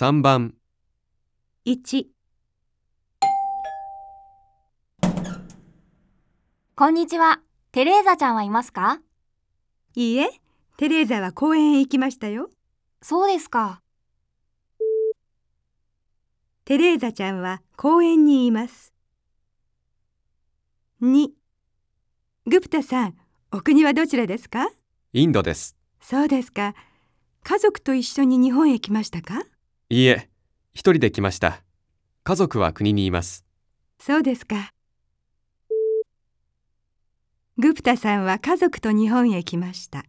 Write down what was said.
3番、1、こんにちは。テレーザちゃんはいますか？いいえ、テレーザは公園へ行きましたよ。そうですか。テレーザちゃんは公園にいます。2、グプタさん、お国はどちらですか？インドです。そうですか。家族と一緒に日本へ来ましたか？いいえ、一人で来ました。家族は国にいます。そうですか。グプタさんは家族と日本へ来ました。